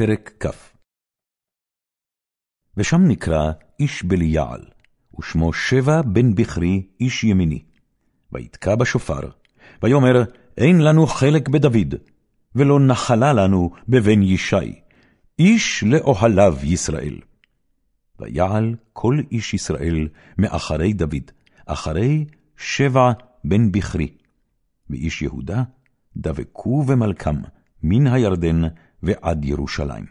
פרק כ. ושם נקרא איש בליעל, ושמו שבע בן בכרי איש ימיני. ויתקע בשופר, ויאמר, אין לנו חלק בדוד, ולא נחלה לנו בבן ישי, איש לאוהליו ישראל. ויעל כל איש ישראל מאחרי דוד, אחרי שבע בן בכרי. ואיש יהודה דבקו במלכם מן הירדן ועד ירושלים.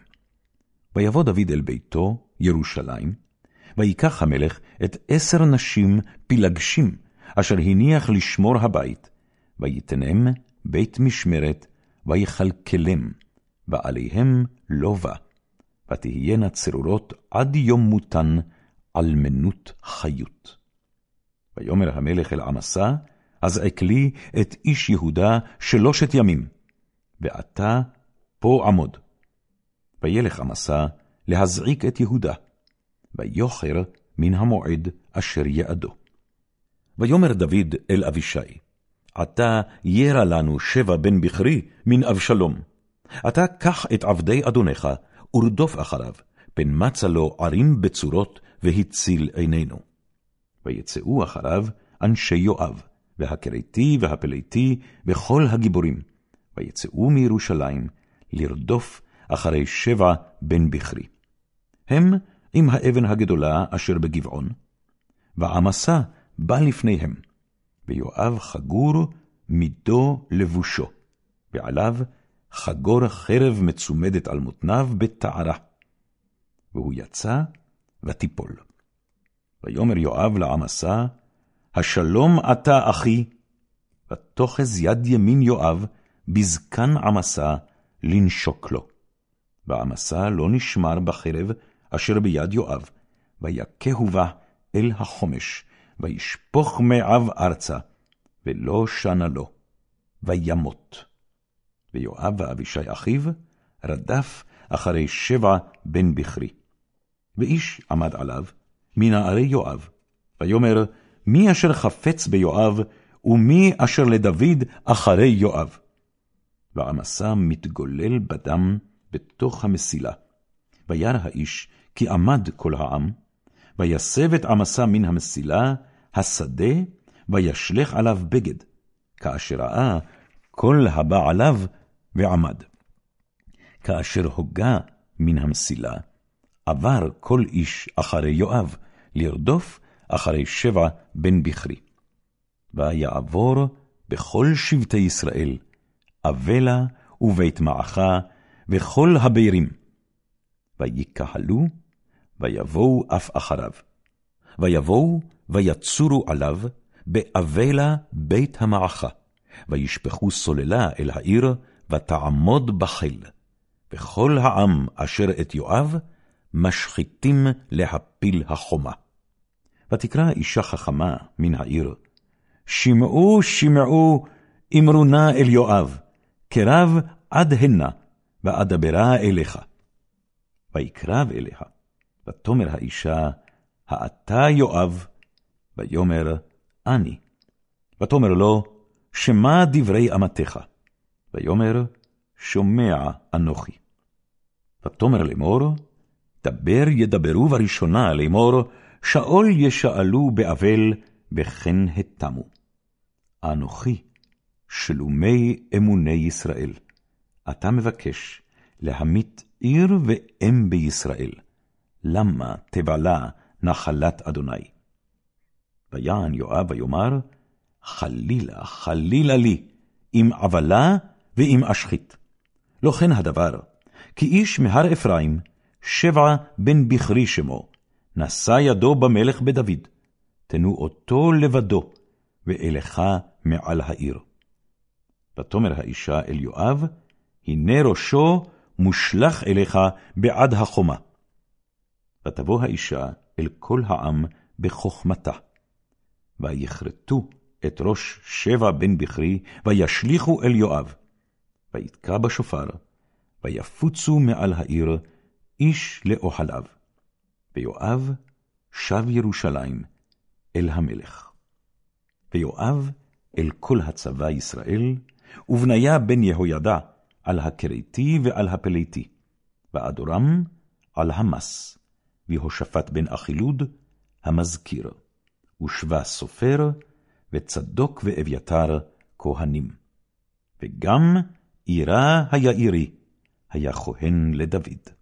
ויבוא דוד אל ביתו, ירושלים, ויקח המלך את עשר נשים פילגשים, אשר הניח לשמור הבית, ויתנם בית משמרת, ויכלכלם, ועליהם לובה, ותהיינה צרורות עד יום מותן, על מנות חיות. ויאמר המלך אל עמסה, אזעק לי את איש יהודה שלושת ימים, ואתה פה עמוד. וילך עמסה להזעיק את יהודה, ויוכר מן המועד אשר יעדו. ויאמר דוד אל אבישי, עתה ירא לנו שבע בן בכרי מן אבשלום. אתה קח את עבדי אדונך, ורדוף אחריו, פן מצא לו ערים בצורות, והציל עינינו. ויצאו אחריו אנשי יואב, והכרתי והפליתי, וכל הגיבורים, ויצאו מירושלים לרדוף אחרי שבע בן בכרי. הם עם האבן הגדולה אשר בגבעון, ועמסה בא לפניהם, ויואב חגור מידו לבושו, ועליו חגור חרב מצומדת על מותניו בתערה. והוא יצא ותיפול. ויאמר יואב לעמסה, השלום אתה אחי, ותאחז יד ימין יואב בזקן עמסה לנשוק לו. ועמסה לא נשמר בחרב אשר ביד יואב, ויכהו בה אל החומש, וישפוך מעב ארצה, ולא שנה לו, וימות. ויואב ואבישי אחיו רדף אחרי שבע בן בכרי. ואיש עמד עליו, מנערי יואב, ויאמר, מי אשר חפץ ביואב, ומי אשר לדוד אחרי יואב. ועמסה מתגולל בדם בתוך המסילה. וירא האיש, כי עמד כל העם, ויסב את עמסה מן המסילה, השדה, וישלך עליו בגד, כאשר ראה כל הבא עליו ועמד. כאשר הוגה מן המסילה, עבר כל איש אחרי יואב, לרדוף אחרי שבע בן בכרי. ויעבור בכל שבטי ישראל, אבלה ובית מעכה, וכל הבירים. ויקהלו, ויבואו אף אחריו. ויבואו, ויצורו עליו, באבלה בית המעכה. וישפכו סוללה אל העיר, ותעמוד בחיל. וכל העם אשר את יואב, משחיתים להפיל החומה. ותקרא אישה חכמה מן העיר, שמעו, שמעו, אמרו נא אל יואב, קרב עד הנה, ואדברה אליך. ויקרב אליה, ותאמר האישה, האתה יואב, ויאמר, אני. ותאמר לו, שמע דברי אמתך. ויאמר, שומע אנוכי. ותאמר לאמור, דבר ידברו בראשונה לאמור, שאול ישאלו באבל, וכן התמו. אנוכי, שלומי אמוני ישראל, אתה מבקש להמית עיר ואם בישראל, למה תבלע נחלת אדוני? ויען יואב ויאמר, חלילה, חלילה לי, אם עבלה ואם אשחית. לא כן הדבר, כי איש מהר אפרים, שבע בן בכרי שמו, נשא ידו במלך בדוד, תנו אותו לבדו, ואלך מעל העיר. ותאמר האישה אל יואב, הנה ראשו מושלך אליך בעד החומה. ותבוא האישה אל כל העם בחוכמתה. ויכרתו את ראש שבע בן בכרי, וישליכו אל יואב. ויתקע בשופר, ויפוצו מעל העיר, איש לאוהליו. ויואב שב ירושלים אל המלך. ויואב אל כל הצבא ישראל, ובניה בן יהוידע על הכרתי ועל הפליתי. ואדורם על המס, והושפט בן אחילוד, המזכיר, ושבא סופר, וצדוק ואביתר, כהנים. וגם עירה היאירי היה כהן לדוד.